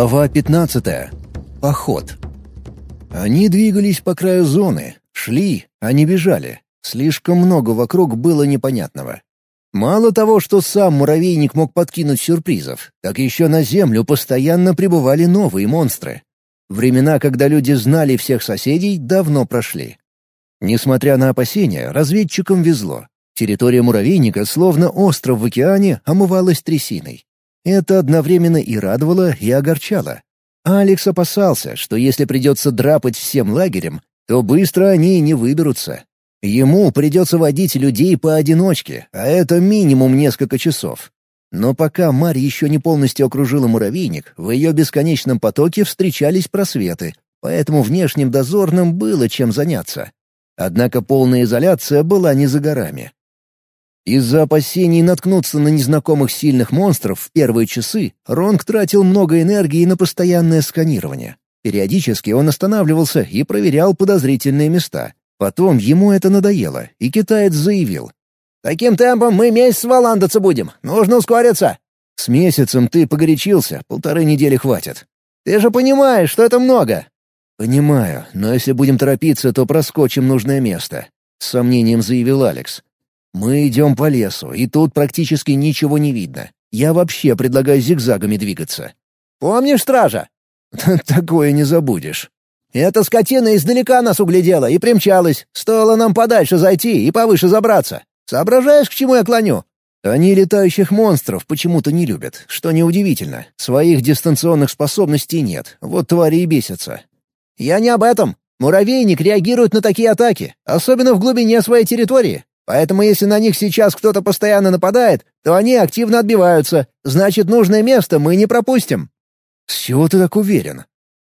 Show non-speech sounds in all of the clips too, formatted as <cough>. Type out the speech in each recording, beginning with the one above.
Глава 15. Поход. Они двигались по краю зоны, шли, а не бежали. Слишком много вокруг было непонятного. Мало того, что сам муравейник мог подкинуть сюрпризов, так еще на Землю постоянно прибывали новые монстры. Времена, когда люди знали всех соседей, давно прошли. Несмотря на опасения, разведчикам везло. Территория муравейника, словно остров в океане, омывалась трясиной. Это одновременно и радовало, и огорчало. Алекс опасался, что если придется драпать всем лагерем, то быстро они не выберутся. Ему придется водить людей поодиночке, а это минимум несколько часов. Но пока Марь еще не полностью окружила муравейник, в ее бесконечном потоке встречались просветы, поэтому внешним дозорным было чем заняться. Однако полная изоляция была не за горами. Из-за опасений наткнуться на незнакомых сильных монстров в первые часы Ронг тратил много энергии на постоянное сканирование. Периодически он останавливался и проверял подозрительные места. Потом ему это надоело, и китаец заявил. «Таким темпом мы месяц валандаться будем. Нужно ускориться». «С месяцем ты погорячился, полторы недели хватит». «Ты же понимаешь, что это много». «Понимаю, но если будем торопиться, то проскочим нужное место», — с сомнением заявил Алекс. Мы идем по лесу, и тут практически ничего не видно. Я вообще предлагаю зигзагами двигаться. Помнишь стража? <laughs> Такое не забудешь. Эта скотина издалека нас углядела и примчалась. Стоило нам подальше зайти и повыше забраться. Соображаешь, к чему я клоню? Они летающих монстров почему-то не любят, что неудивительно. Своих дистанционных способностей нет, вот твари и бесятся. Я не об этом. Муравейник реагирует на такие атаки, особенно в глубине своей территории. Поэтому если на них сейчас кто-то постоянно нападает, то они активно отбиваются. Значит, нужное место мы не пропустим». «С чего ты так уверен?»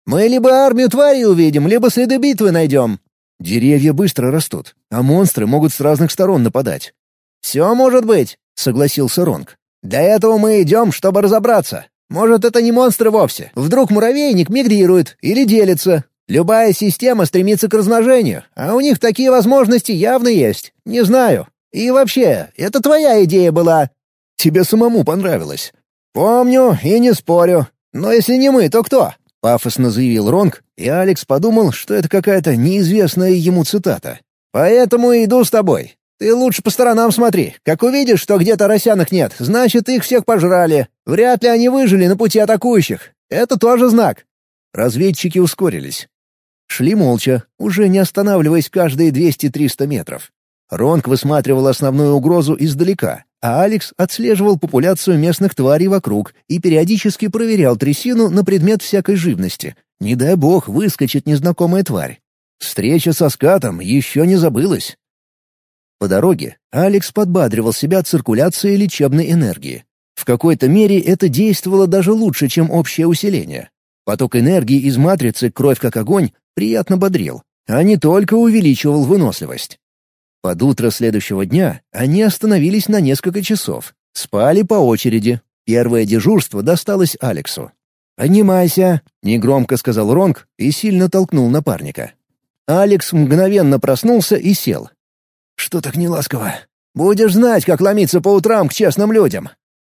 «Мы либо армию тварей увидим, либо следы битвы найдем». «Деревья быстро растут, а монстры могут с разных сторон нападать». «Все может быть», — согласился Ронг. «Для этого мы идем, чтобы разобраться. Может, это не монстры вовсе. Вдруг муравейник мигрирует или делится. Любая система стремится к размножению, а у них такие возможности явно есть. Не знаю. И вообще, это твоя идея была. Тебе самому понравилось. Помню и не спорю. Но если не мы, то кто? Пафосно заявил Ронг, и Алекс подумал, что это какая-то неизвестная ему цитата. «Поэтому иду с тобой. Ты лучше по сторонам смотри. Как увидишь, что где-то росянок нет, значит, их всех пожрали. Вряд ли они выжили на пути атакующих. Это тоже знак». Разведчики ускорились. Шли молча, уже не останавливаясь каждые 200-300 метров. Ронг высматривал основную угрозу издалека, а Алекс отслеживал популяцию местных тварей вокруг и периодически проверял трясину на предмет всякой живности. Не дай бог выскочит незнакомая тварь. Встреча со скатом еще не забылась. По дороге Алекс подбадривал себя циркуляцией лечебной энергии. В какой-то мере это действовало даже лучше, чем общее усиление. Поток энергии из матрицы «Кровь как огонь» приятно бодрил, а не только увеличивал выносливость. Под утро следующего дня они остановились на несколько часов. Спали по очереди. Первое дежурство досталось Алексу. «Поднимайся», — негромко сказал Ронг и сильно толкнул напарника. Алекс мгновенно проснулся и сел. «Что так неласково? Будешь знать, как ломиться по утрам к честным людям».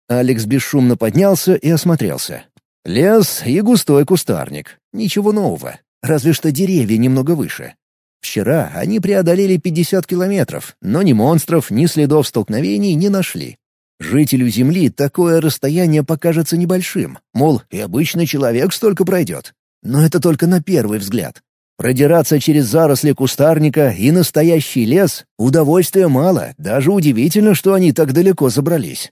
Алекс бесшумно поднялся и осмотрелся. Лес и густой кустарник. Ничего нового. Разве что деревья немного выше. Вчера они преодолели 50 километров, но ни монстров, ни следов столкновений не нашли. Жителю Земли такое расстояние покажется небольшим, мол, и обычный человек столько пройдет. Но это только на первый взгляд. Продираться через заросли кустарника и настоящий лес — удовольствия мало, даже удивительно, что они так далеко забрались.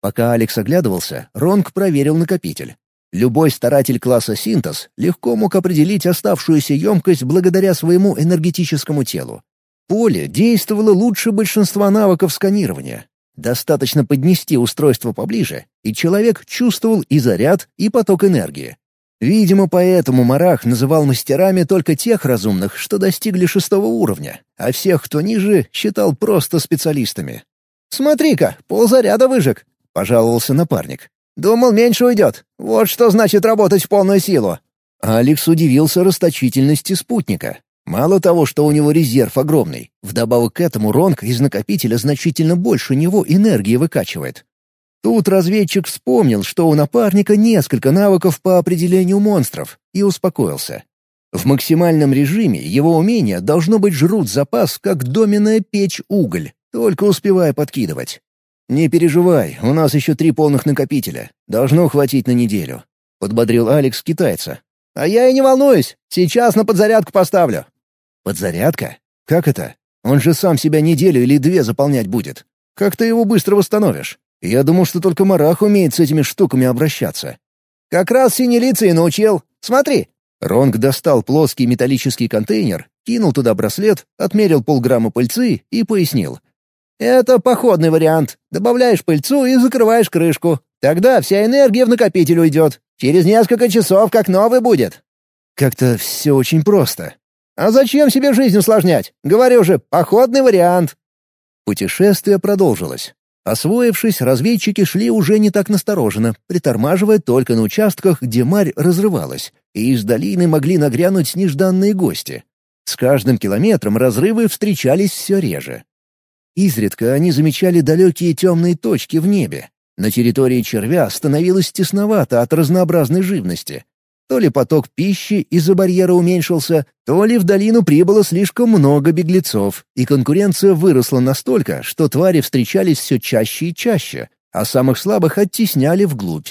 Пока Алекс оглядывался, Ронг проверил накопитель. Любой старатель класса «Синтез» легко мог определить оставшуюся емкость благодаря своему энергетическому телу. Поле действовало лучше большинства навыков сканирования. Достаточно поднести устройство поближе, и человек чувствовал и заряд, и поток энергии. Видимо, поэтому Марах называл мастерами только тех разумных, что достигли шестого уровня, а всех, кто ниже, считал просто специалистами. «Смотри-ка, ползаряда выжег», — пожаловался напарник. «Думал, меньше уйдет. Вот что значит работать в полную силу». Алекс удивился расточительности спутника. Мало того, что у него резерв огромный, вдобавок к этому Ронг из накопителя значительно больше него энергии выкачивает. Тут разведчик вспомнил, что у напарника несколько навыков по определению монстров, и успокоился. В максимальном режиме его умения должно быть жрут запас, как доменная печь уголь, только успевая подкидывать. «Не переживай, у нас еще три полных накопителя. Должно хватить на неделю», — подбодрил Алекс китайца. «А я и не волнуюсь. Сейчас на подзарядку поставлю». «Подзарядка? Как это? Он же сам себя неделю или две заполнять будет. Как ты его быстро восстановишь? Я думал, что только Марах умеет с этими штуками обращаться». «Как раз синелица и научил. Смотри». Ронг достал плоский металлический контейнер, кинул туда браслет, отмерил полграмма пыльцы и пояснил — это походный вариант. Добавляешь пыльцу и закрываешь крышку. Тогда вся энергия в накопитель уйдет. Через несколько часов как новый будет. Как-то все очень просто. А зачем себе жизнь усложнять? Говорю же, походный вариант. Путешествие продолжилось. Освоившись, разведчики шли уже не так настороженно, притормаживая только на участках, где марь разрывалась, и из долины могли нагрянуть нежданные гости. С каждым километром разрывы встречались все реже. Изредка они замечали далекие темные точки в небе. На территории червя становилось тесновато от разнообразной живности. То ли поток пищи из-за барьера уменьшился, то ли в долину прибыло слишком много беглецов, и конкуренция выросла настолько, что твари встречались все чаще и чаще, а самых слабых оттесняли вглубь.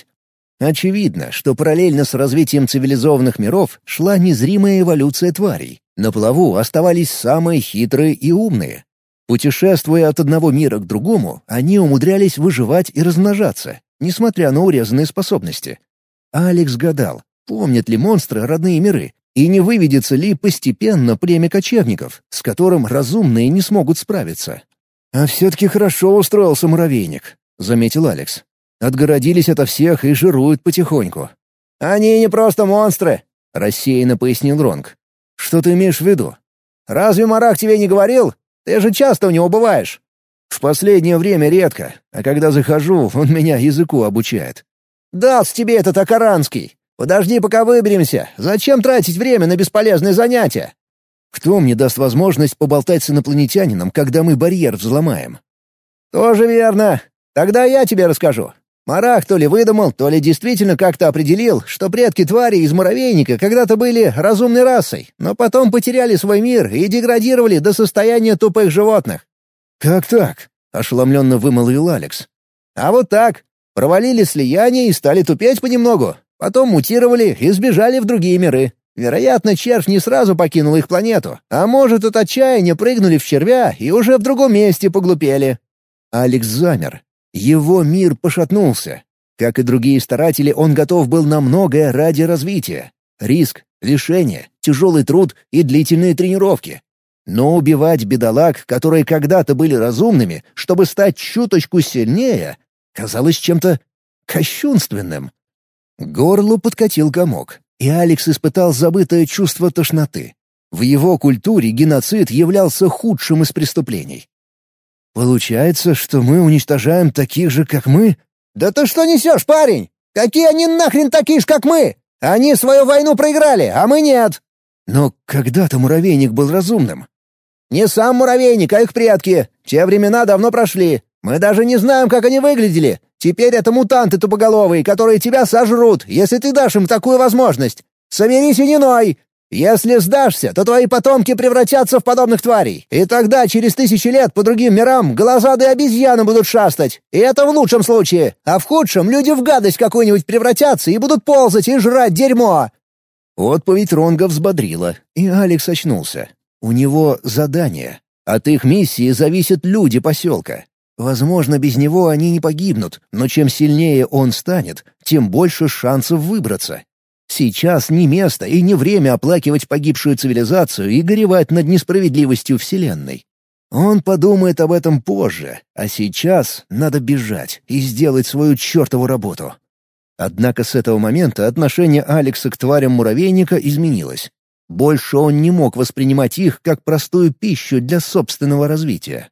Очевидно, что параллельно с развитием цивилизованных миров шла незримая эволюция тварей. На плаву оставались самые хитрые и умные, Путешествуя от одного мира к другому, они умудрялись выживать и размножаться, несмотря на урезанные способности. Алекс гадал, помнят ли монстры родные миры, и не выведется ли постепенно племя кочевников, с которым разумные не смогут справиться. «А все-таки хорошо устроился муравейник», — заметил Алекс. «Отгородились ото всех и жируют потихоньку». «Они не просто монстры», — рассеянно пояснил Ронг. «Что ты имеешь в виду?» «Разве Марах тебе не говорил? Ты же часто у него бываешь». «В последнее время редко, а когда захожу, он меня языку обучает». «Дался тебе этот Акаранский. Подожди, пока выберемся. Зачем тратить время на бесполезные занятия?» «Кто мне даст возможность поболтать с инопланетянином, когда мы барьер взломаем?» «Тоже верно. Тогда я тебе расскажу. Марах то ли выдумал, то ли действительно как-то определил, что предки твари из муравейника когда-то были разумной расой, но потом потеряли свой мир и деградировали до состояния тупых животных. «Как так?» — ошеломленно вымолвил Алекс. «А вот так. Провалили слияние и стали тупеть понемногу. Потом мутировали и сбежали в другие миры. Вероятно, червь не сразу покинул их планету, а может, от отчаяния прыгнули в червя и уже в другом месте поглупели». Алекс замер, его мир пошатнулся. Как и другие старатели, он готов был на многое ради развития. Риск, лишение, тяжелый труд и длительные тренировки. Но убивать бедолаг, которые когда-то были разумными, чтобы стать чуточку сильнее, казалось чем-то кощунственным. Горлу подкатил комок, и Алекс испытал забытое чувство тошноты. В его культуре геноцид являлся худшим из преступлений. Получается, что мы уничтожаем таких же, как мы? Да ты что несешь, парень? Какие они нахрен такие же, как мы? Они свою войну проиграли, а мы нет. Но когда-то муравейник был разумным. Не сам муравейник, а их предки. Те времена давно прошли. Мы даже не знаем, как они выглядели. Теперь это мутанты тупоголовые, которые тебя сожрут, если ты дашь им такую возможность. Соберись и не ной. Если сдашься, то твои потомки превратятся в подобных тварей, и тогда через тысячи лет по другим мирам глазадые обезьяны будут шастать. И это в лучшем случае. А в худшем люди в гадость какую-нибудь превратятся и будут ползать и жрать дерьмо». Отповедь Ронга взбодрила, и Алекс очнулся. У него задание. От их миссии зависят люди поселка. Возможно, без него они не погибнут, но чем сильнее он станет, тем больше шансов выбраться. Сейчас не место и не время оплакивать погибшую цивилизацию и горевать над несправедливостью Вселенной. Он подумает об этом позже, а сейчас надо бежать и сделать свою чертову работу. Однако с этого момента отношение Алекса к тварям муравейника изменилось. Больше он не мог воспринимать их как простую пищу для собственного развития.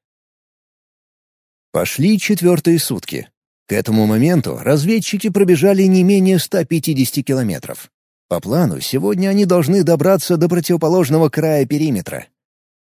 Пошли четвертые сутки. К этому моменту разведчики пробежали не менее 150 километров. По плану, сегодня они должны добраться до противоположного края периметра.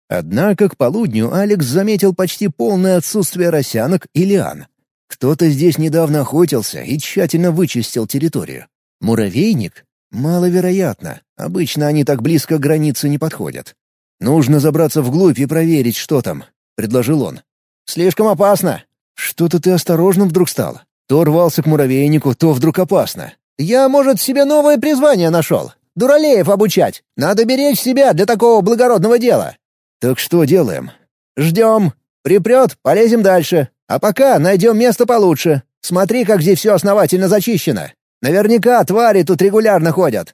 Однако к полудню Алекс заметил почти полное отсутствие росянок и лиан. Кто-то здесь недавно охотился и тщательно вычистил территорию. Муравейник? Маловероятно. Обычно они так близко к границе не подходят. «Нужно забраться вглубь и проверить, что там», — предложил он. «Слишком опасно». «Что-то ты осторожным вдруг стал. То рвался к муравейнику, то вдруг опасно». «Я, может, себе новое призвание нашел. Дуралеев обучать. Надо беречь себя для такого благородного дела». «Так что делаем?» «Ждем. Припрет, полезем дальше. А пока найдем место получше. Смотри, как здесь все основательно зачищено. Наверняка твари тут регулярно ходят».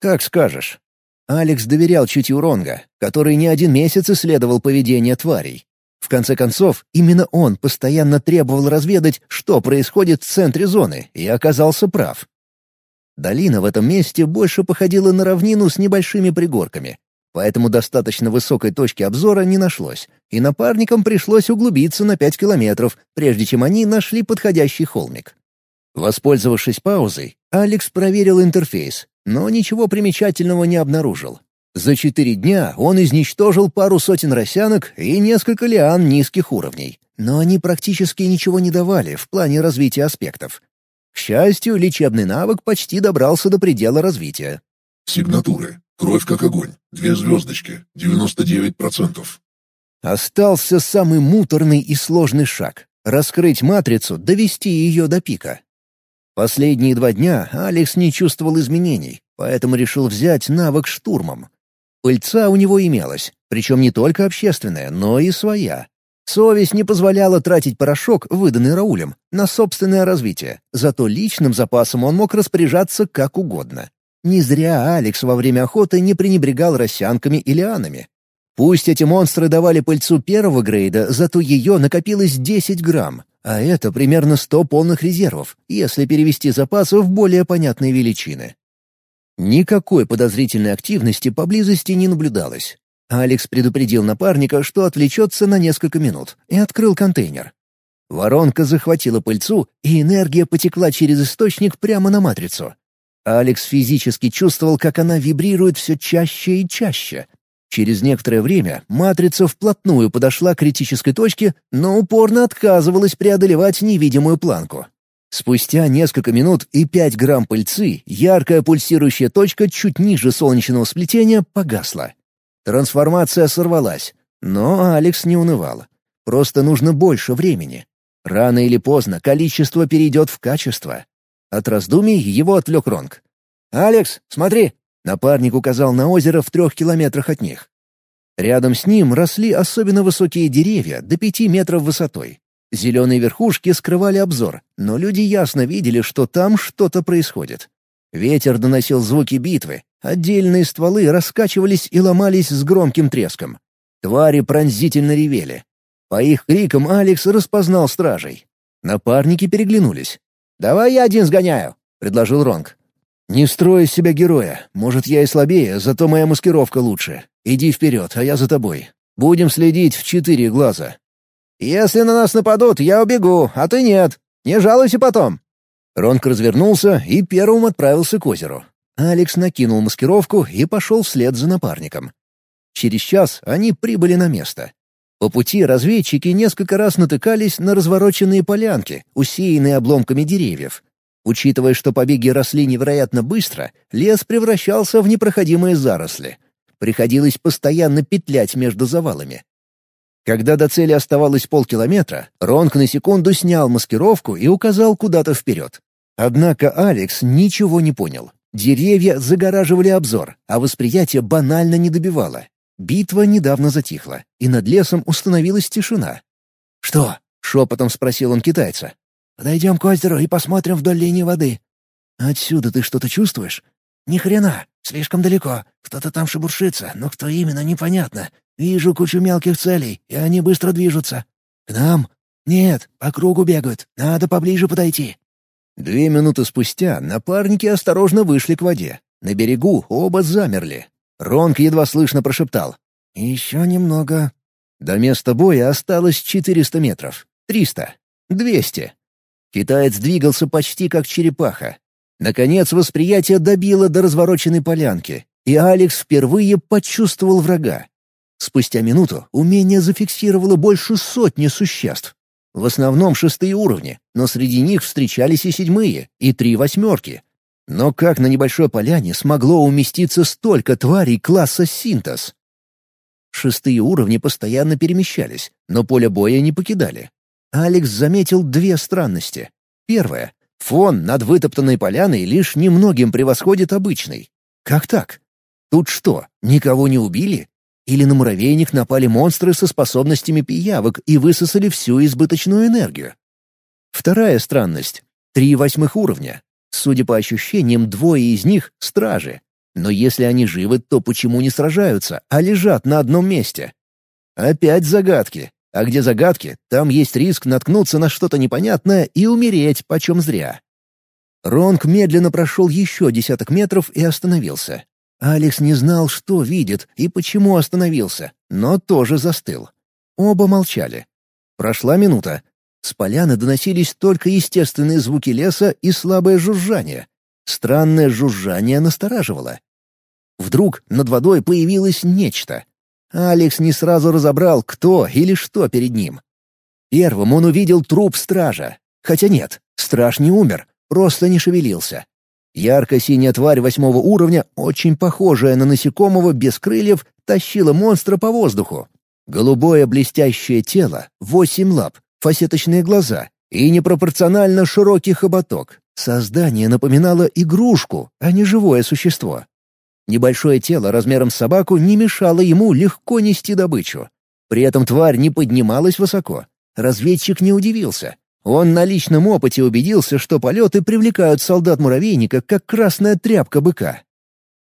«Как скажешь». Алекс доверял чутью Ронга, который не один месяц исследовал поведение тварей. В конце концов, именно он постоянно требовал разведать, что происходит в центре зоны, и оказался прав. Долина в этом месте больше походила на равнину с небольшими пригорками, поэтому достаточно высокой точки обзора не нашлось, и напарникам пришлось углубиться на пять километров, прежде чем они нашли подходящий холмик. Воспользовавшись паузой, Алекс проверил интерфейс, но ничего примечательного не обнаружил. За четыре дня он изничтожил пару сотен росянок и несколько лиан низких уровней, но они практически ничего не давали в плане развития аспектов. К счастью, лечебный навык почти добрался до предела развития. Сигнатуры. Кровь как огонь. Две звездочки. 99%. Остался самый муторный и сложный шаг — раскрыть матрицу, довести ее до пика. Последние два дня Алекс не чувствовал изменений, поэтому решил взять навык штурмом. Пыльца у него имелась, причем не только общественная, но и своя. Совесть не позволяла тратить порошок, выданный Раулем, на собственное развитие, зато личным запасом он мог распоряжаться как угодно. Не зря Алекс во время охоты не пренебрегал росянками и лианами. Пусть эти монстры давали пыльцу первого грейда, зато ее накопилось 10 грамм, а это примерно 100 полных резервов, если перевести запасы в более понятные величины. Никакой подозрительной активности поблизости не наблюдалось. Алекс предупредил напарника, что отвлечется на несколько минут, и открыл контейнер. Воронка захватила пыльцу, и энергия потекла через источник прямо на матрицу. Алекс физически чувствовал, как она вибрирует все чаще и чаще, Через некоторое время матрица вплотную подошла к критической точке, но упорно отказывалась преодолевать невидимую планку. Спустя несколько минут и 5 грамм пыльцы яркая пульсирующая точка чуть ниже солнечного сплетения погасла. Трансформация сорвалась, но Алекс не унывал. Просто нужно больше времени. Рано или поздно количество перейдет в качество. От раздумий его отвлек Ронг. «Алекс, смотри!» Напарник указал на озеро в трех километрах от них. Рядом с ним росли особенно высокие деревья до пяти метров высотой. Зеленые верхушки скрывали обзор, но люди ясно видели, что там что-то происходит. Ветер доносил звуки битвы, отдельные стволы раскачивались и ломались с громким треском. Твари пронзительно ревели. По их крикам Алекс распознал стражей. Напарники переглянулись. «Давай я один сгоняю», — предложил Ронг. «Не строй из себя героя. Может, я и слабее, зато моя маскировка лучше. Иди вперед, а я за тобой. Будем следить в четыре глаза». «Если на нас нападут, я убегу, а ты нет. Не жалуйся потом». Ронк развернулся и первым отправился к озеру. Алекс накинул маскировку и пошел вслед за напарником. Через час они прибыли на место. По пути разведчики несколько раз натыкались на развороченные полянки, усеянные обломками деревьев. Учитывая, что побеги росли невероятно быстро, лес превращался в непроходимые заросли. Приходилось постоянно петлять между завалами. Когда до цели оставалось полкилометра, Ронк на секунду снял маскировку и указал куда-то вперед. Однако Алекс ничего не понял. Деревья загораживали обзор, а восприятие банально не добивало. Битва недавно затихла, и над лесом установилась тишина. «Что?» — шепотом спросил он китайца. Подойдем к озеру и посмотрим вдоль линии воды. Отсюда ты что-то чувствуешь? Ни хрена, слишком далеко. Кто-то там шебуршится, но кто именно, непонятно. Вижу кучу мелких целей, и они быстро движутся. К нам? Нет, по кругу бегают. Надо поближе подойти. Две минуты спустя напарники осторожно вышли к воде. На берегу оба замерли. Ронк едва слышно прошептал. «Еще немного». До места боя осталось 400 метров. 300. 200. Китаец двигался почти как черепаха. Наконец восприятие добило до развороченной полянки, и Алекс впервые почувствовал врага. Спустя минуту умение зафиксировало больше сотни существ. В основном шестые уровни, но среди них встречались и седьмые, и три восьмерки. Но как на небольшой поляне смогло уместиться столько тварей класса синтез? Шестые уровни постоянно перемещались, но поле боя не покидали. Алекс заметил две странности. Первое. Фон над вытоптанной поляной лишь немногим превосходит обычный. Как так? Тут что, никого не убили? Или на муравейник напали монстры со способностями пиявок и высосали всю избыточную энергию? Вторая странность. Три восьмых уровня. Судя по ощущениям, двое из них — стражи. Но если они живы, то почему не сражаются, а лежат на одном месте? Опять загадки. А где загадки, там есть риск наткнуться на что-то непонятное и умереть почем зря. Ронг медленно прошел еще десяток метров и остановился. Алекс не знал, что видит и почему остановился, но тоже застыл. Оба молчали. Прошла минута. С поляны доносились только естественные звуки леса и слабое жужжание. Странное жужжание настораживало. Вдруг над водой появилось нечто. Алекс не сразу разобрал, кто или что перед ним. Первым он увидел труп стража. Хотя нет, страж не умер, просто не шевелился. Ярко-синяя тварь восьмого уровня, очень похожая на насекомого без крыльев, тащила монстра по воздуху. Голубое блестящее тело, восемь лап, фасеточные глаза и непропорционально широкий хоботок. Создание напоминало игрушку, а не живое существо. Небольшое тело размером с собаку не мешало ему легко нести добычу. При этом тварь не поднималась высоко. Разведчик не удивился. Он на личном опыте убедился, что полеты привлекают солдат-муравейника, как красная тряпка быка.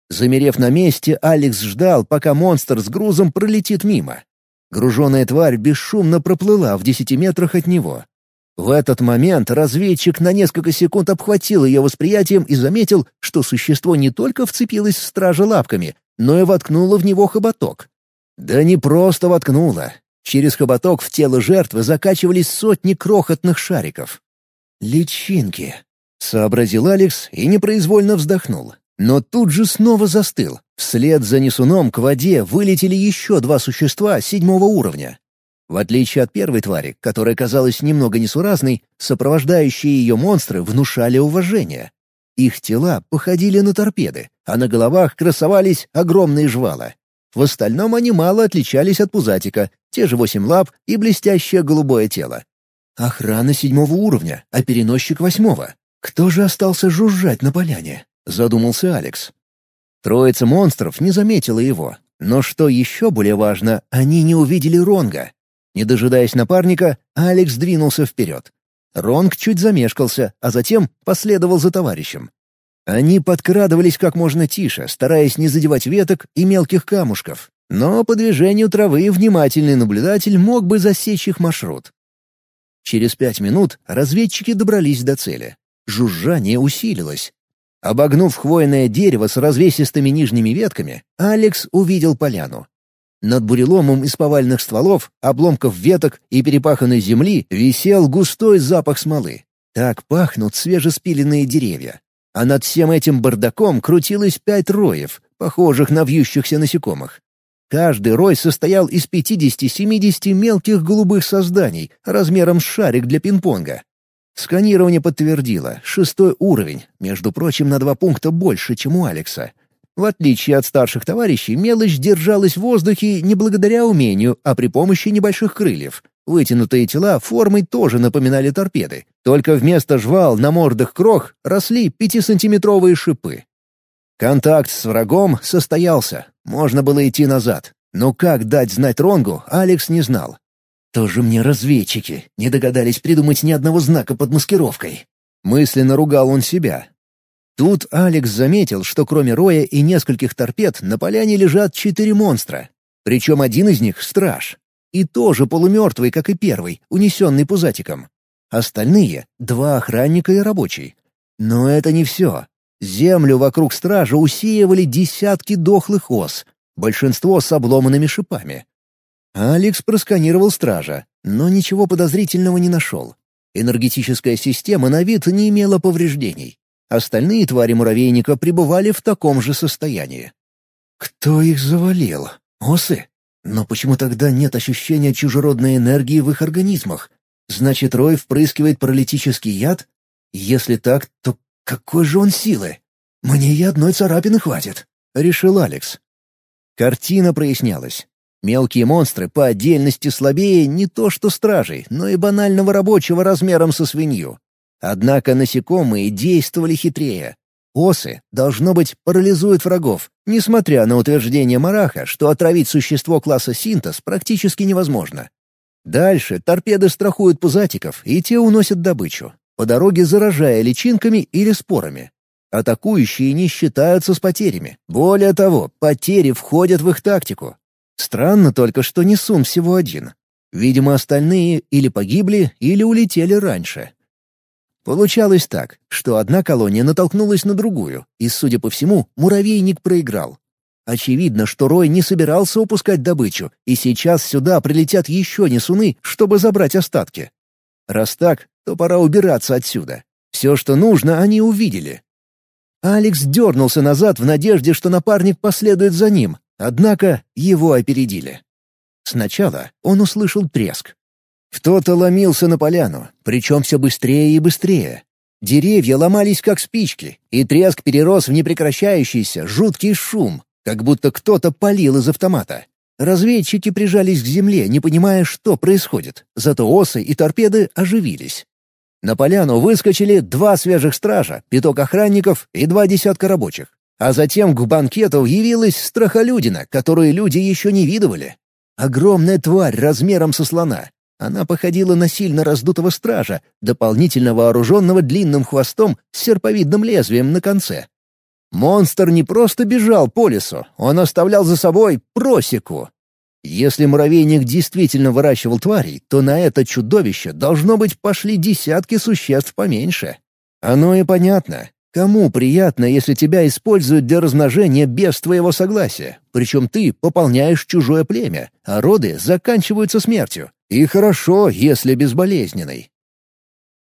Замерев на месте, Алекс ждал, пока монстр с грузом пролетит мимо. Груженная тварь бесшумно проплыла в десяти метрах от него. В этот момент разведчик на несколько секунд обхватил ее восприятием и заметил, что существо не только вцепилось в стража лапками, но и воткнуло в него хоботок. Да не просто воткнуло. Через хоботок в тело жертвы закачивались сотни крохотных шариков. «Личинки», — сообразил Алекс и непроизвольно вздохнул. Но тут же снова застыл. Вслед за несуном к воде вылетели еще два существа седьмого уровня. В отличие от первой твари, которая казалась немного несуразной, сопровождающие ее монстры внушали уважение. Их тела походили на торпеды, а на головах красовались огромные жвала. В остальном они мало отличались от пузатика, те же восемь лап и блестящее голубое тело. Охрана седьмого уровня, а переносчик восьмого. Кто же остался жужжать на поляне? Задумался Алекс. Троица монстров не заметила его. Но что еще более важно, они не увидели Ронга. Не дожидаясь напарника, Алекс двинулся вперед. Ронг чуть замешкался, а затем последовал за товарищем. Они подкрадывались как можно тише, стараясь не задевать веток и мелких камушков. Но по движению травы внимательный наблюдатель мог бы засечь их маршрут. Через пять минут разведчики добрались до цели. Жужжание усилилось. Обогнув хвойное дерево с развесистыми нижними ветками, Алекс увидел поляну. Над буреломом из повальных стволов, обломков веток и перепаханной земли висел густой запах смолы. Так пахнут свежеспиленные деревья. А над всем этим бардаком крутилось пять роев, похожих на вьющихся насекомых. Каждый рой состоял из 50-70 мелких голубых созданий, размером с шарик для пинг-понга. Сканирование подтвердило, шестой уровень, между прочим, на два пункта больше, чем у Алекса. В отличие от старших товарищей, мелочь держалась в воздухе не благодаря умению, а при помощи небольших крыльев. Вытянутые тела формой тоже напоминали торпеды, только вместо жвал на мордах крох росли пятисантиметровые шипы. Контакт с врагом состоялся, можно было идти назад. Но как дать знать Ронгу, Алекс не знал. «Тоже мне разведчики, не догадались придумать ни одного знака под маскировкой». Мысленно ругал он себя, Тут Алекс заметил, что кроме Роя и нескольких торпед на поляне лежат четыре монстра. Причем один из них — страж. И тоже полумертвый, как и первый, унесенный пузатиком. Остальные — два охранника и рабочий. Но это не все. Землю вокруг стража усеивали десятки дохлых ос, большинство с обломанными шипами. Алекс просканировал стража, но ничего подозрительного не нашел. Энергетическая система на вид не имела повреждений. Остальные твари муравейника пребывали в таком же состоянии. Кто их завалил? Осы? Но почему тогда нет ощущения чужеродной энергии в их организмах? Значит, Рой впрыскивает паралитический яд? Если так, то какой же он силы? Мне и одной царапины хватит, — решил Алекс. Картина прояснялась. Мелкие монстры по отдельности слабее не то что стражей, но и банального рабочего размером со свинью. Однако насекомые действовали хитрее. Осы, должно быть, парализуют врагов, несмотря на утверждение Мараха, что отравить существо класса синтез практически невозможно. Дальше торпеды страхуют пузатиков, и те уносят добычу, по дороге заражая личинками или спорами. Атакующие не считаются с потерями. Более того, потери входят в их тактику. Странно только, что Несун всего один. Видимо, остальные или погибли, или улетели раньше. Получалось так, что одна колония натолкнулась на другую, и, судя по всему, муравейник проиграл. Очевидно, что Рой не собирался упускать добычу, и сейчас сюда прилетят еще несуны, чтобы забрать остатки. Раз так, то пора убираться отсюда. Все, что нужно, они увидели. Алекс дернулся назад в надежде, что напарник последует за ним, однако его опередили. Сначала он услышал треск. Кто-то ломился на поляну, причем все быстрее и быстрее. Деревья ломались как спички, и треск перерос в непрекращающийся, жуткий шум, как будто кто-то палил из автомата. Разведчики прижались к земле, не понимая, что происходит, зато осы и торпеды оживились. На поляну выскочили два свежих стража, пяток охранников и два десятка рабочих. А затем к банкету явилась страхолюдина, которую люди еще не видывали. Огромная тварь размером со слона, она походила на сильно раздутого стража, дополнительно вооруженного длинным хвостом с серповидным лезвием на конце. Монстр не просто бежал по лесу, он оставлял за собой просеку. Если муравейник действительно выращивал тварей, то на это чудовище, должно быть, пошли десятки существ поменьше. Оно и понятно. Кому приятно, если тебя используют для размножения без твоего согласия? Причем ты пополняешь чужое племя, а роды заканчиваются смертью. И хорошо, если безболезненной.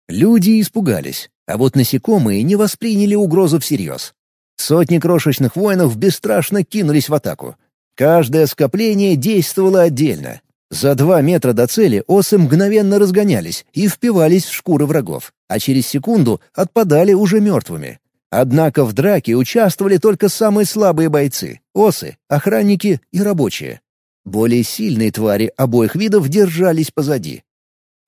Люди испугались, а вот насекомые не восприняли угрозу всерьез. Сотни крошечных воинов бесстрашно кинулись в атаку. Каждое скопление действовало отдельно. За два метра до цели осы мгновенно разгонялись и впивались в шкуры врагов, а через секунду отпадали уже мертвыми. Однако в драке участвовали только самые слабые бойцы — осы, охранники и рабочие. Более сильные твари обоих видов держались позади.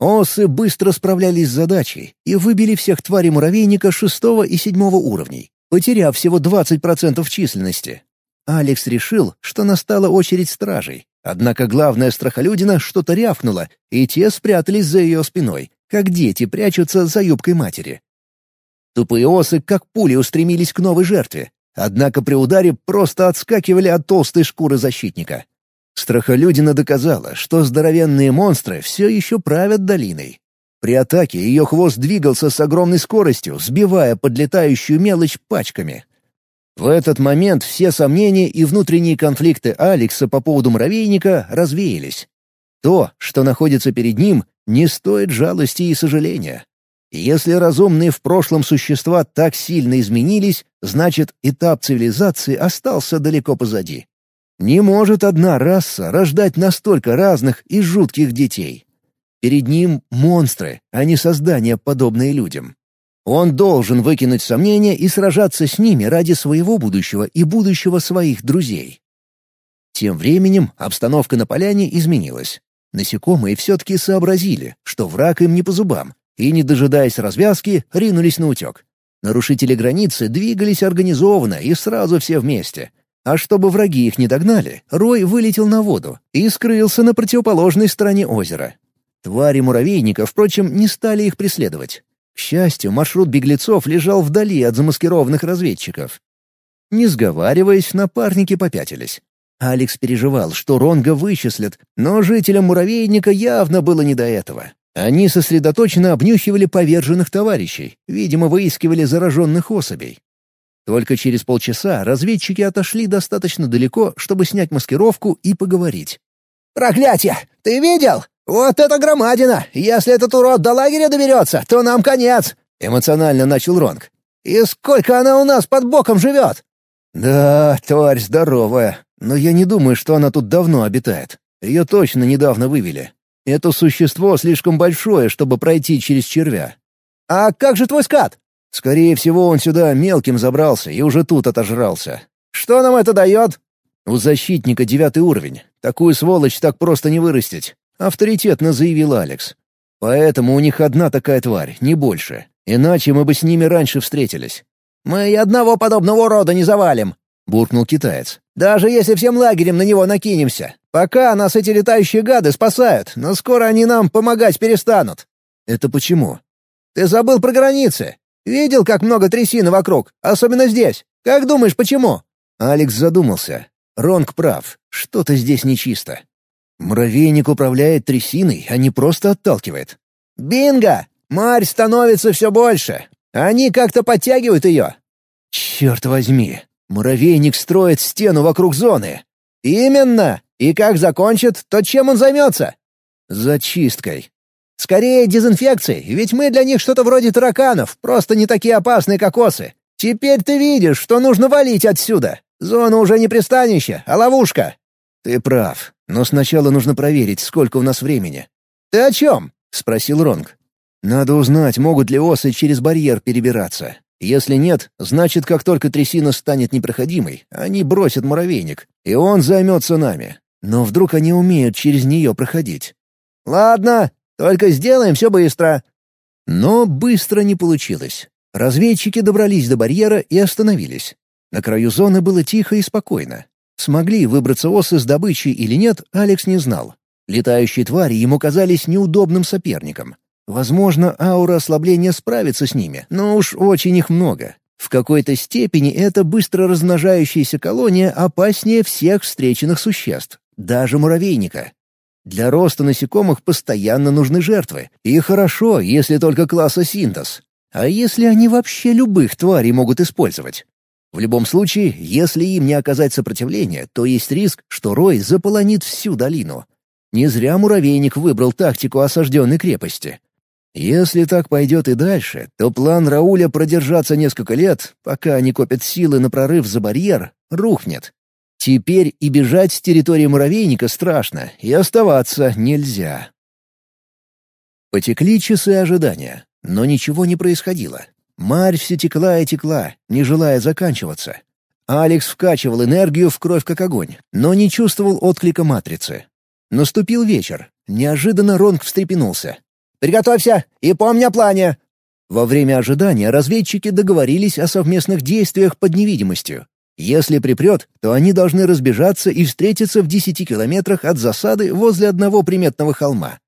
Осы быстро справлялись с задачей и выбили всех тварей муравейника шестого и седьмого уровней, потеряв всего 20% численности. Алекс решил, что настала очередь стражей. Однако главная страхолюдина что-то рявкнула, и те спрятались за ее спиной, как дети прячутся за юбкой матери. Тупые осы, как пули, устремились к новой жертве, однако при ударе просто отскакивали от толстой шкуры защитника. Страхолюдина доказала, что здоровенные монстры все еще правят долиной. При атаке ее хвост двигался с огромной скоростью, сбивая подлетающую мелочь пачками. В этот момент все сомнения и внутренние конфликты Алекса по поводу муравейника развеялись. То, что находится перед ним, не стоит жалости и сожаления. Если разумные в прошлом существа так сильно изменились, значит, этап цивилизации остался далеко позади. Не может одна раса рождать настолько разных и жутких детей. Перед ним монстры, а не создания, подобные людям. Он должен выкинуть сомнения и сражаться с ними ради своего будущего и будущего своих друзей. Тем временем обстановка на поляне изменилась. Насекомые все-таки сообразили, что враг им не по зубам, и, не дожидаясь развязки, ринулись на утек. Нарушители границы двигались организованно и сразу все вместе, а чтобы враги их не догнали, Рой вылетел на воду и скрылся на противоположной стороне озера. Твари муравейника, впрочем, не стали их преследовать. К счастью, маршрут беглецов лежал вдали от замаскированных разведчиков. Не сговариваясь, напарники попятились. Алекс переживал, что Ронга вычислят, но жителям муравейника явно было не до этого. Они сосредоточенно обнюхивали поверженных товарищей, видимо, выискивали зараженных особей. Только через полчаса разведчики отошли достаточно далеко, чтобы снять маскировку и поговорить. «Проклятие! Ты видел? Вот это громадина! Если этот урод до лагеря доберется, то нам конец!» — эмоционально начал Ронг. «И сколько она у нас под боком живет?» «Да, тварь здоровая, но я не думаю, что она тут давно обитает. Ее точно недавно вывели. Это существо слишком большое, чтобы пройти через червя. «А как же твой скат?» Скорее всего, он сюда мелким забрался и уже тут отожрался. «Что нам это дает?» «У защитника девятый уровень. Такую сволочь так просто не вырастить», — авторитетно заявил Алекс. «Поэтому у них одна такая тварь, не больше. Иначе мы бы с ними раньше встретились». «Мы и одного подобного урода не завалим», — буркнул китаец. «Даже если всем лагерем на него накинемся. Пока нас эти летающие гады спасают, но скоро они нам помогать перестанут». «Это почему?» «Ты забыл про границы. Видел, как много трясины вокруг, особенно здесь. Как думаешь, почему?» Алекс задумался. Ронг прав, что-то здесь нечисто. Муравейник управляет трясиной, а не просто отталкивает. «Бинго! Марь становится все больше. Они как-то подтягивают ее». «Черт возьми! Муравейник строит стену вокруг зоны». «Именно! И как закончит, то чем он займется?» «Зачисткой. Скорее дезинфекцией, ведь мы для них что-то вроде тараканов, просто не такие опасные, как осы. Теперь ты видишь, что нужно валить отсюда. Зона уже не пристанище, а ловушка». «Ты прав, но сначала нужно проверить, сколько у нас времени». «Ты о чем?» — спросил Ронг. «Надо узнать, могут ли осы через барьер перебираться. Если нет, значит, как только трясина станет непроходимой, они бросят муравейник, и он займется нами. Но вдруг они умеют через нее проходить?» «Ладно, только сделаем все быстро». Но быстро не получилось. Разведчики добрались до барьера и остановились. На краю зоны было тихо и спокойно. Смогли выбраться осы с добычей или нет, Алекс не знал. Летающие твари ему казались неудобным соперником. Возможно, аура ослабления справится с ними, но уж очень их много. В какой-то степени эта быстро размножающаяся колония опаснее всех встреченных существ, даже муравейника. Для роста насекомых постоянно нужны жертвы, и хорошо, если только класса синтез. А если они вообще любых тварей могут использовать? В любом случае, если им не оказать сопротивления, то есть риск, что рой заполонит всю долину. Не зря муравейник выбрал тактику осажденной крепости. Если так пойдет и дальше, то план Рауля продержаться несколько лет, пока они копят силы на прорыв за барьер, рухнет. Теперь и бежать с территории муравейника страшно, и оставаться нельзя. Потекли часы ожидания, но ничего не происходило. Марь все текла и текла, не желая заканчиваться. Алекс вкачивал энергию в кровь как огонь, но не чувствовал отклика матрицы. Наступил вечер. Неожиданно Ронг встрепенулся. «Приготовься и помни о плане!» Во время ожидания разведчики договорились о совместных действиях под невидимостью. Если припрет, то они должны разбежаться и встретиться в десяти километрах от засады возле одного приметного холма.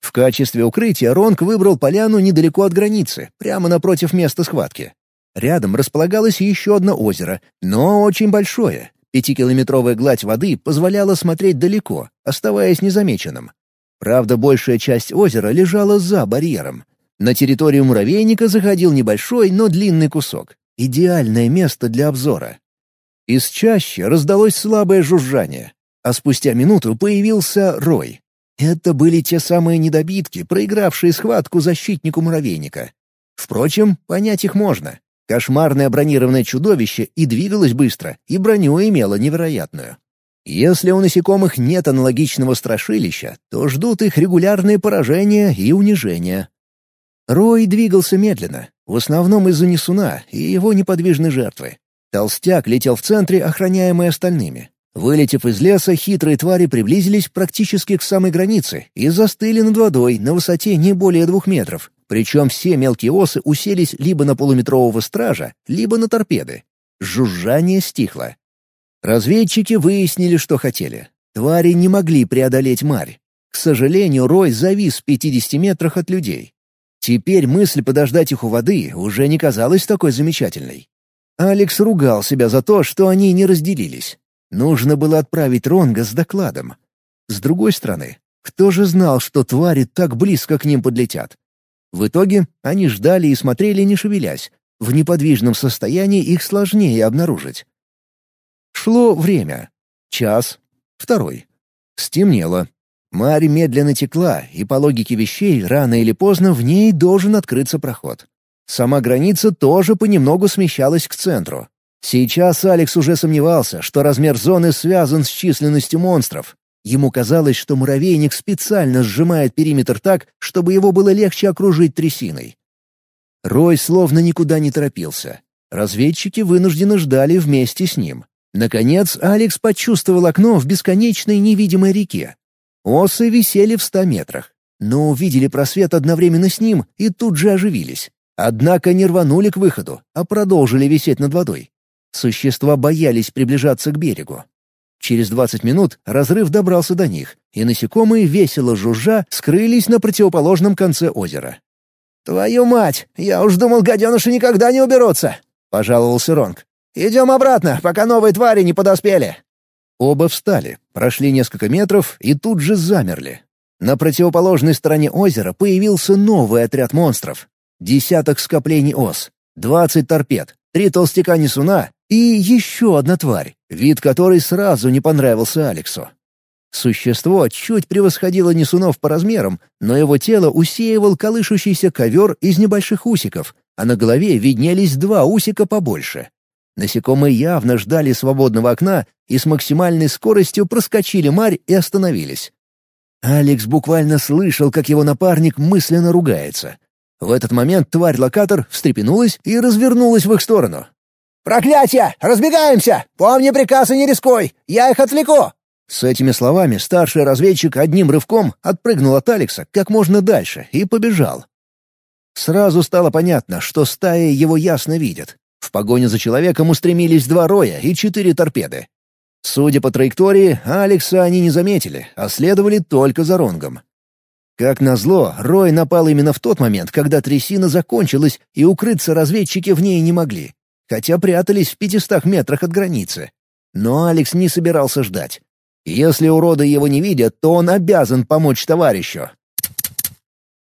В качестве укрытия Ронг выбрал поляну недалеко от границы, прямо напротив места схватки. Рядом располагалось еще одно озеро, но очень большое. Пятикилометровая гладь воды позволяла смотреть далеко, оставаясь незамеченным. Правда, большая часть озера лежала за барьером. На территорию муравейника заходил небольшой, но длинный кусок. Идеальное место для обзора. Из чащи раздалось слабое жужжание, а спустя минуту появился Рой. Это были те самые недобитки, проигравшие схватку защитнику муравейника. Впрочем, понять их можно. Кошмарное бронированное чудовище и двигалось быстро, и броню имело невероятную. Если у насекомых нет аналогичного страшилища, то ждут их регулярные поражения и унижения. Рой двигался медленно, в основном из-за несуна и его неподвижной жертвы. Толстяк летел в центре, охраняемый остальными. Вылетев из леса, хитрые твари приблизились практически к самой границе и застыли над водой на высоте не более двух метров. Причем все мелкие осы уселись либо на полуметрового стража, либо на торпеды. Жужжание стихло. Разведчики выяснили, что хотели. Твари не могли преодолеть марь. К сожалению, Рой завис в 50 метрах от людей. Теперь мысль подождать их у воды уже не казалась такой замечательной. Алекс ругал себя за то, что они не разделились. Нужно было отправить Ронга с докладом. С другой стороны, кто же знал, что твари так близко к ним подлетят? В итоге они ждали и смотрели, не шевелясь. В неподвижном состоянии их сложнее обнаружить. Шло время. Час. Второй. Стемнело. Марь медленно текла, и по логике вещей, рано или поздно в ней должен открыться проход. Сама граница тоже понемногу смещалась к центру. Сейчас Алекс уже сомневался, что размер зоны связан с численностью монстров. Ему казалось, что муравейник специально сжимает периметр так, чтобы его было легче окружить трясиной. Рой словно никуда не торопился. Разведчики вынуждены ждали вместе с ним. Наконец, Алекс почувствовал окно в бесконечной невидимой реке. Осы висели в ста метрах, но увидели просвет одновременно с ним и тут же оживились. Однако не рванули к выходу, а продолжили висеть над водой. Существа боялись приближаться к берегу. Через двадцать минут разрыв добрался до них, и насекомые, весело жужжа, скрылись на противоположном конце озера. «Твою мать! Я уж думал, гаденыши никогда не уберутся!» — пожаловался Ронг. «Идем обратно, пока новые твари не подоспели!» Оба встали, прошли несколько метров и тут же замерли. На противоположной стороне озера появился новый отряд монстров. Десяток скоплений ос, двадцать торпед, три толстяка-несуна и еще одна тварь, вид которой сразу не понравился Алексу. Существо чуть превосходило несунов по размерам, но его тело усеивал колышущийся ковер из небольших усиков, а на голове виднелись два усика побольше. Насекомые явно ждали свободного окна и с максимальной скоростью проскочили марь и остановились. Алекс буквально слышал, как его напарник мысленно ругается. В этот момент тварь-локатор встрепенулась и развернулась в их сторону. «Проклятие! Разбегаемся! Помни приказ и не рискуй! Я их отвлеку!» С этими словами старший разведчик одним рывком отпрыгнул от Алекса как можно дальше и побежал. Сразу стало понятно, что стая его ясно видит. В погоню за человеком устремились два роя и четыре торпеды. Судя по траектории, Алекса они не заметили, а следовали только за Ронгом. Как назло, Рой напал именно в тот момент, когда трясина закончилась, и укрыться разведчики в ней не могли, хотя прятались в пятистах метрах от границы. Но Алекс не собирался ждать. Если уроды его не видят, то он обязан помочь товарищу.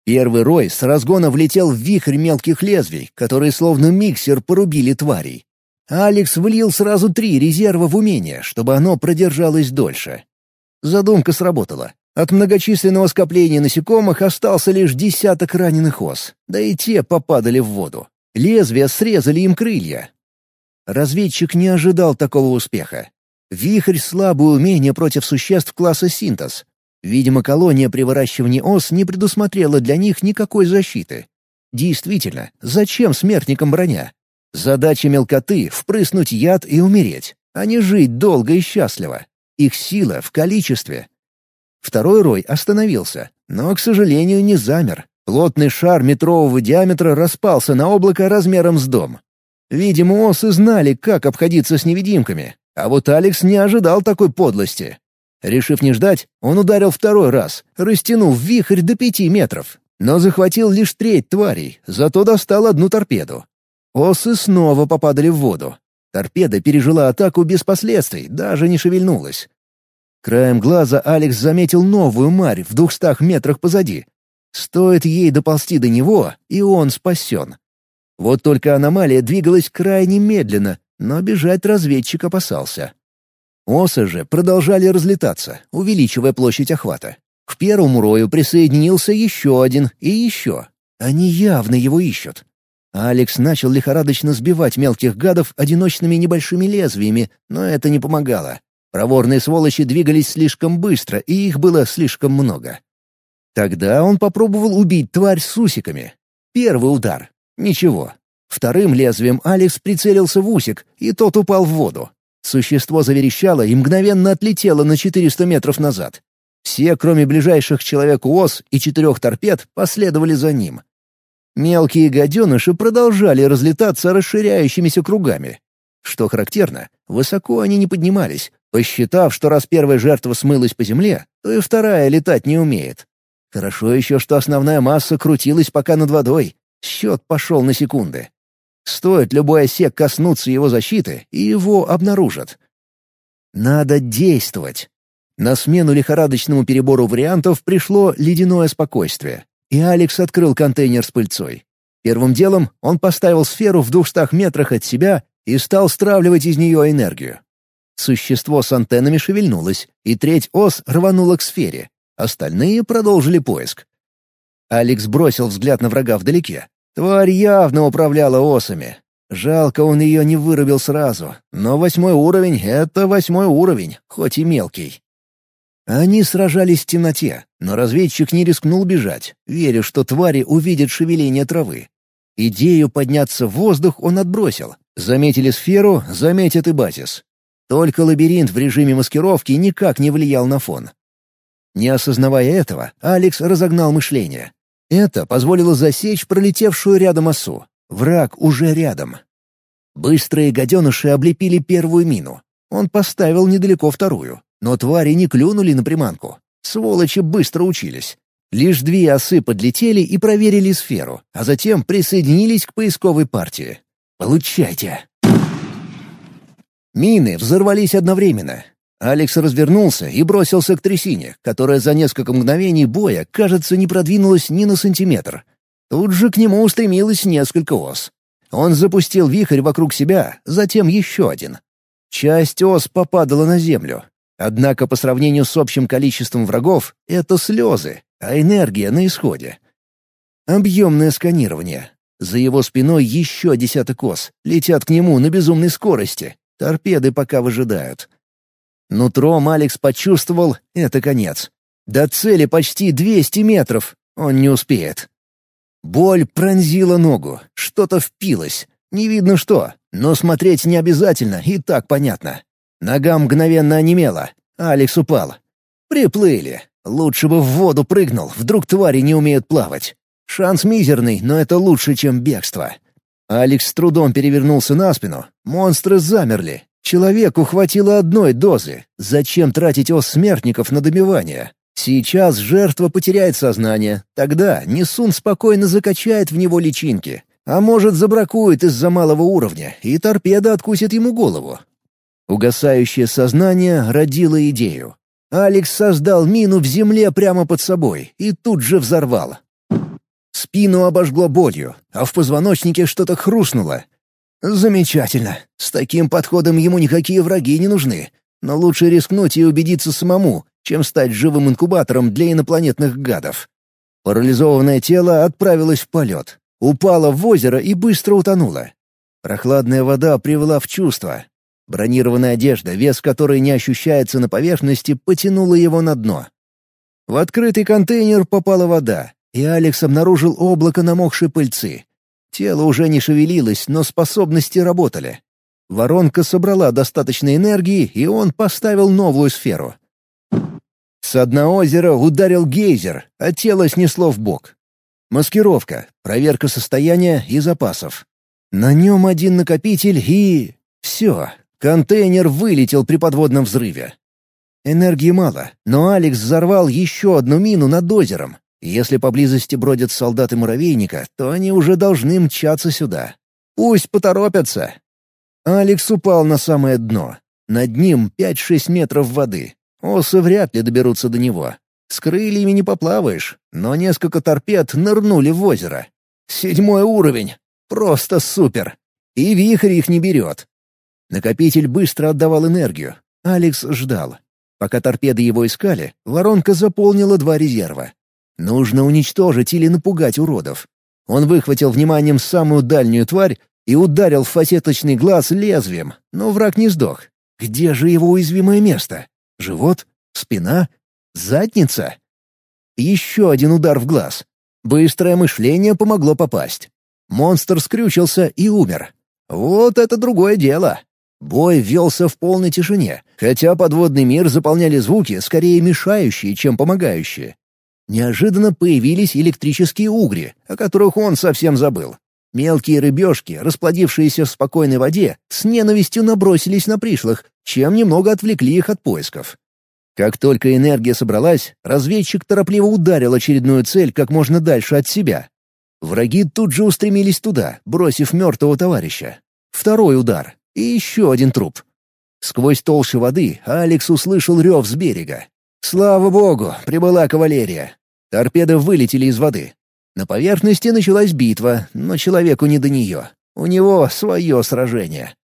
Первый рой с разгона влетел в вихрь мелких лезвий, которые словно миксер порубили тварей. Алекс влил сразу три резерва в умение, чтобы оно продержалось дольше. Задумка сработала. От многочисленного скопления насекомых остался лишь десяток раненых ос, да и те попадали в воду. Лезвия срезали им крылья. Разведчик не ожидал такого успеха. Вихрь — слабое умение против существ класса синтез. Видимо, колония при выращивании ос не предусмотрела для них никакой защиты. Действительно, зачем смертникам броня? Задача мелкоты — впрыснуть яд и умереть, а не жить долго и счастливо. Их сила в количестве. Второй рой остановился, но, к сожалению, не замер. Плотный шар метрового диаметра распался на облако размером с дом. Видимо, осы знали, как обходиться с невидимками, а вот Алекс не ожидал такой подлости. Решив не ждать, он ударил второй раз, растянув вихрь до пяти метров, но захватил лишь треть тварей, зато достал одну торпеду. Осы снова попадали в воду. Торпеда пережила атаку без последствий, даже не шевельнулась. Краем глаза Алекс заметил новую марь в двухстах метрах позади. Стоит ей доползти до него, и он спасен. Вот только аномалия двигалась крайне медленно, но бежать разведчик опасался. Осы же продолжали разлетаться, увеличивая площадь охвата. К первому рою присоединился еще один и еще. Они явно его ищут. Алекс начал лихорадочно сбивать мелких гадов одиночными небольшими лезвиями, но это не помогало. Проворные сволочи двигались слишком быстро, и их было слишком много. Тогда он попробовал убить тварь с усиками. Первый удар. Ничего. Вторым лезвием Алекс прицелился в усик, и тот упал в воду. Существо заверещало и мгновенно отлетело на 400 метров назад. Все, кроме ближайших человеку ос и четырех торпед, последовали за ним. Мелкие гаденыши продолжали разлетаться расширяющимися кругами. Что характерно, высоко они не поднимались, посчитав, что раз первая жертва смылась по земле, то и вторая летать не умеет. Хорошо еще, что основная масса крутилась пока над водой. Счет пошел на секунды. Стоит любой осек коснуться его защиты, и его обнаружат. Надо действовать. На смену лихорадочному перебору вариантов пришло ледяное спокойствие и Алекс открыл контейнер с пыльцой. Первым делом он поставил сферу в двухстах метрах от себя и стал стравливать из нее энергию. Существо с антеннами шевельнулось, и треть ос рванула к сфере. Остальные продолжили поиск. Алекс бросил взгляд на врага вдалеке. Тварь явно управляла осами. Жалко, он ее не вырубил сразу, но восьмой уровень — это восьмой уровень, хоть и мелкий. Они сражались в темноте, но разведчик не рискнул бежать, веря, что твари увидят шевеление травы. Идею подняться в воздух он отбросил. Заметили сферу, заметят и базис. Только лабиринт в режиме маскировки никак не влиял на фон. Не осознавая этого, Алекс разогнал мышление. Это позволило засечь пролетевшую рядом осу. Враг уже рядом. Быстрые гаденыши облепили первую мину. Он поставил недалеко вторую. Но твари не клюнули на приманку. Сволочи быстро учились. Лишь две осы подлетели и проверили сферу, а затем присоединились к поисковой партии. «Получайте!» Мины взорвались одновременно. Алекс развернулся и бросился к трясине, которая за несколько мгновений боя, кажется, не продвинулась ни на сантиметр. Тут же к нему устремилось несколько ос. Он запустил вихрь вокруг себя, затем еще один. Часть ос попадала на землю. Однако по сравнению с общим количеством врагов — это слезы, а энергия на исходе. Объемное сканирование. За его спиной еще десяток ос, летят к нему на безумной скорости. Торпеды пока выжидают. Нутром Алекс почувствовал — это конец. До цели почти 200 метров. Он не успеет. Боль пронзила ногу, что-то впилось. Не видно что, но смотреть не обязательно, и так понятно. Нога мгновенно онемела. Алекс упал. Приплыли. Лучше бы в воду прыгнул, вдруг твари не умеют плавать. Шанс мизерный, но это лучше, чем бегство. Алекс с трудом перевернулся на спину. Монстры замерли. Человеку хватило одной дозы. Зачем тратить ос смертников на добивание? Сейчас жертва потеряет сознание. Тогда Несун спокойно закачает в него личинки. А может, забракует из-за малого уровня, и торпеда откусит ему голову. Угасающее сознание родило идею. Алекс создал мину в земле прямо под собой и тут же взорвал. Спину обожгло болью, а в позвоночнике что-то хрустнуло. Замечательно. С таким подходом ему никакие враги не нужны. Но лучше рискнуть и убедиться самому, чем стать живым инкубатором для инопланетных гадов. Парализованное тело отправилось в полет. Упало в озеро и быстро утонуло. Прохладная вода привела в чувство. Бронированная одежда, вес которой не ощущается на поверхности, потянула его на дно. В открытый контейнер попала вода, и Алекс обнаружил облако намокшей пыльцы. Тело уже не шевелилось, но способности работали. Воронка собрала достаточно энергии, и он поставил новую сферу. С дна озера ударил гейзер, а тело снесло в бок. Маскировка, проверка состояния и запасов. На нем один накопитель и... Все, контейнер вылетел при подводном взрыве. Энергии мало, но Алекс взорвал еще одну мину над озером. Если поблизости бродят солдаты муравейника, то они уже должны мчаться сюда. Пусть поторопятся. Алекс упал на самое дно. Над ним 5-6 метров воды. Осы вряд ли доберутся до него. С крыльями не поплаваешь, но несколько торпед нырнули в озеро. Седьмой уровень. Просто супер. И вихрь их не берет. Накопитель быстро отдавал энергию. Алекс ждал. Пока торпеды его искали, воронка заполнила два резерва. Нужно уничтожить или напугать уродов. Он выхватил вниманием самую дальнюю тварь и ударил в фасеточный глаз лезвием, но враг не сдох. Где же его уязвимое место? Живот? Спина? Задница? Еще один удар в глаз. Быстрое мышление помогло попасть. Монстр скрючился и умер. Вот это другое дело. Бой велся в полной тишине, хотя подводный мир заполняли звуки, скорее мешающие, чем помогающие. Неожиданно появились электрические угри, о которых он совсем забыл. Мелкие рыбешки, расплодившиеся в спокойной воде, с ненавистью набросились на пришлых, чем немного отвлекли их от поисков. Как только энергия собралась, разведчик торопливо ударил очередную цель как можно дальше от себя. Враги тут же устремились туда, бросив мертвого товарища. Второй удар. И еще один труп. Сквозь толщу воды Алекс услышал рев с берега. Слава богу, прибыла кавалерия. Торпеды вылетели из воды. На поверхности началась битва, но человеку не до нее. У него свое сражение.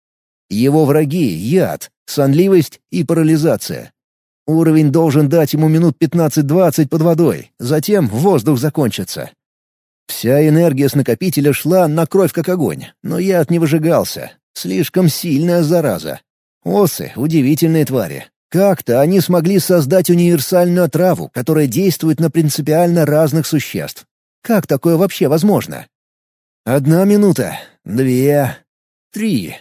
Его враги — яд, сонливость и парализация. Уровень должен дать ему минут 15-20 под водой, затем воздух закончится. Вся энергия с накопителя шла на кровь как огонь, но яд не выжигался. Слишком сильная зараза. Осы — удивительные твари. Как-то они смогли создать универсальную отраву, которая действует на принципиально разных существ. Как такое вообще возможно? Одна минута, две, три.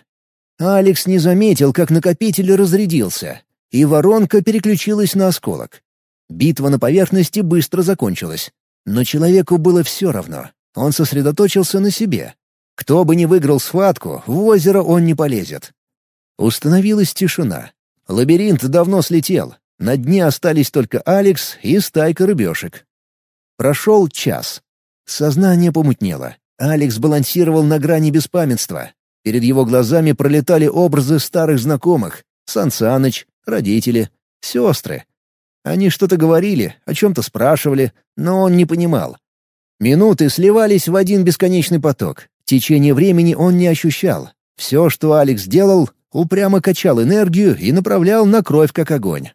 Алекс не заметил, как накопитель разрядился, и воронка переключилась на осколок. Битва на поверхности быстро закончилась. Но человеку было все равно. Он сосредоточился на себе. Кто бы ни выиграл схватку, в озеро он не полезет. Установилась тишина. Лабиринт давно слетел. На дне остались только Алекс и стайка рыбешек. Прошел час. Сознание помутнело. Алекс балансировал на грани беспамятства. Перед его глазами пролетали образы старых знакомых. Сан Саныч, родители, сестры. Они что-то говорили, о чем-то спрашивали, но он не понимал. Минуты сливались в один бесконечный поток. Течение времени он не ощущал. Все, что Алекс делал, упрямо качал энергию и направлял на кровь как огонь.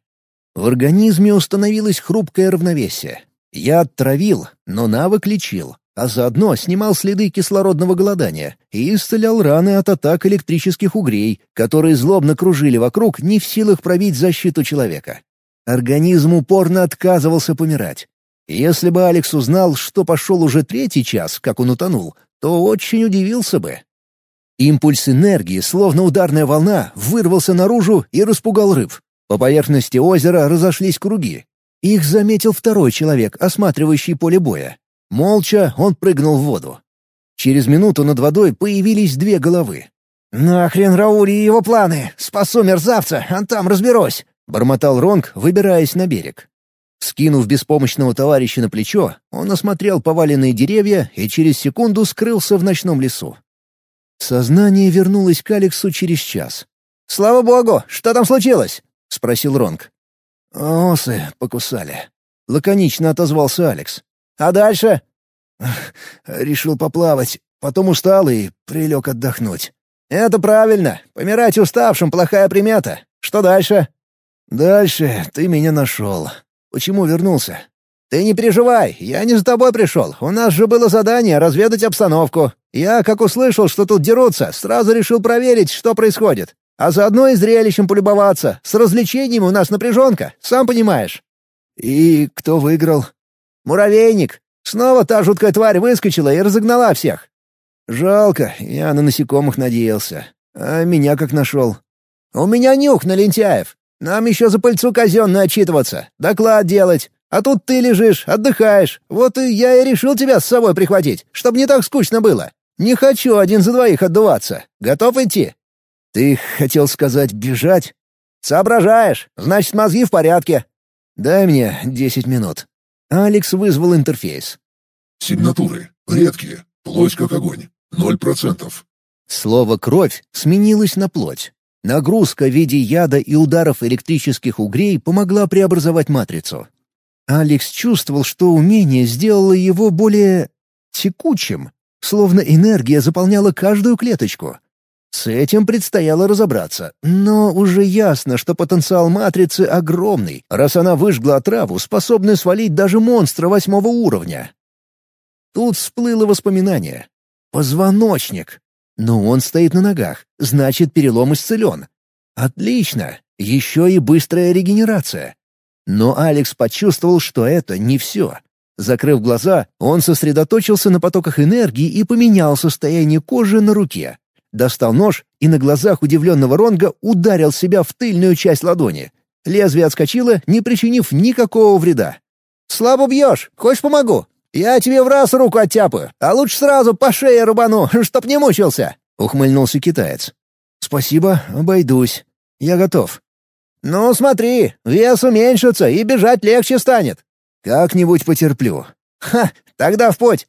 В организме установилось хрупкое равновесие. Я отравил, но навык лечил, а заодно снимал следы кислородного голодания и исцелял раны от атак электрических угрей, которые злобно кружили вокруг, не в силах пробить защиту человека. Организм упорно отказывался помирать. Если бы Алекс узнал, что пошел уже третий час, как он утонул, то очень удивился бы. Импульс энергии, словно ударная волна, вырвался наружу и распугал рыб. По поверхности озера разошлись круги. Их заметил второй человек, осматривающий поле боя. Молча он прыгнул в воду. Через минуту над водой появились две головы. «Нахрен Раули и его планы! Спасу мерзавца, а там разберусь!» — бормотал Ронг, выбираясь на берег. Скинув беспомощного товарища на плечо, он осмотрел поваленные деревья и через секунду скрылся в ночном лесу. Сознание вернулось к Алексу через час. «Слава богу! Что там случилось?» — спросил Ронг. «Осы покусали», — лаконично отозвался Алекс. «А дальше?» «Решил поплавать, потом устал и прилег отдохнуть». «Это правильно. Помирать уставшим — плохая примета. Что дальше?» «Дальше ты меня нашел. Почему вернулся?» «Ты не переживай, я не за тобой пришел. У нас же было задание разведать обстановку. Я, как услышал, что тут дерутся, сразу решил проверить, что происходит. А заодно и зрелищем полюбоваться. С развлечениями у нас напряженка, сам понимаешь». «И кто выиграл?» «Муравейник. Снова та жуткая тварь выскочила и разогнала всех». «Жалко, я на насекомых надеялся. А меня как нашел?» «У меня нюх на лентяев. Нам еще за пыльцу казенную отчитываться, доклад делать. А тут ты лежишь, отдыхаешь. Вот и я и решил тебя с собой прихватить, чтобы не так скучно было. Не хочу один за двоих отдуваться. Готов идти?» «Ты хотел сказать бежать?» «Соображаешь. Значит, мозги в порядке». «Дай мне десять минут». Алекс вызвал интерфейс. «Сигнатуры. Редкие. Плоть как огонь. Ноль процентов». Слово «кровь» сменилось на «плоть». Нагрузка в виде яда и ударов электрических угрей помогла преобразовать матрицу. Алекс чувствовал, что умение сделало его более... текучим, словно энергия заполняла каждую клеточку. С этим предстояло разобраться, но уже ясно, что потенциал матрицы огромный, раз она выжгла отраву, способную свалить даже монстра восьмого уровня. Тут всплыло воспоминание. Позвоночник. Но он стоит на ногах, значит, перелом исцелен. Отлично, еще и быстрая регенерация. Но Алекс почувствовал, что это не все. Закрыв глаза, он сосредоточился на потоках энергии и поменял состояние кожи на руке. Достал нож и на глазах удивленного Ронга ударил себя в тыльную часть ладони. Лезвие отскочило, не причинив никакого вреда. «Слабо бьешь. Хочешь, помогу?» «Я тебе в раз руку оттяпаю, а лучше сразу по шее рубану, <laughs> чтоб не мучился!» — ухмыльнулся китаец. «Спасибо, обойдусь. Я готов». «Ну, смотри, вес уменьшится и бежать легче станет». «Как-нибудь потерплю». «Ха, тогда в путь.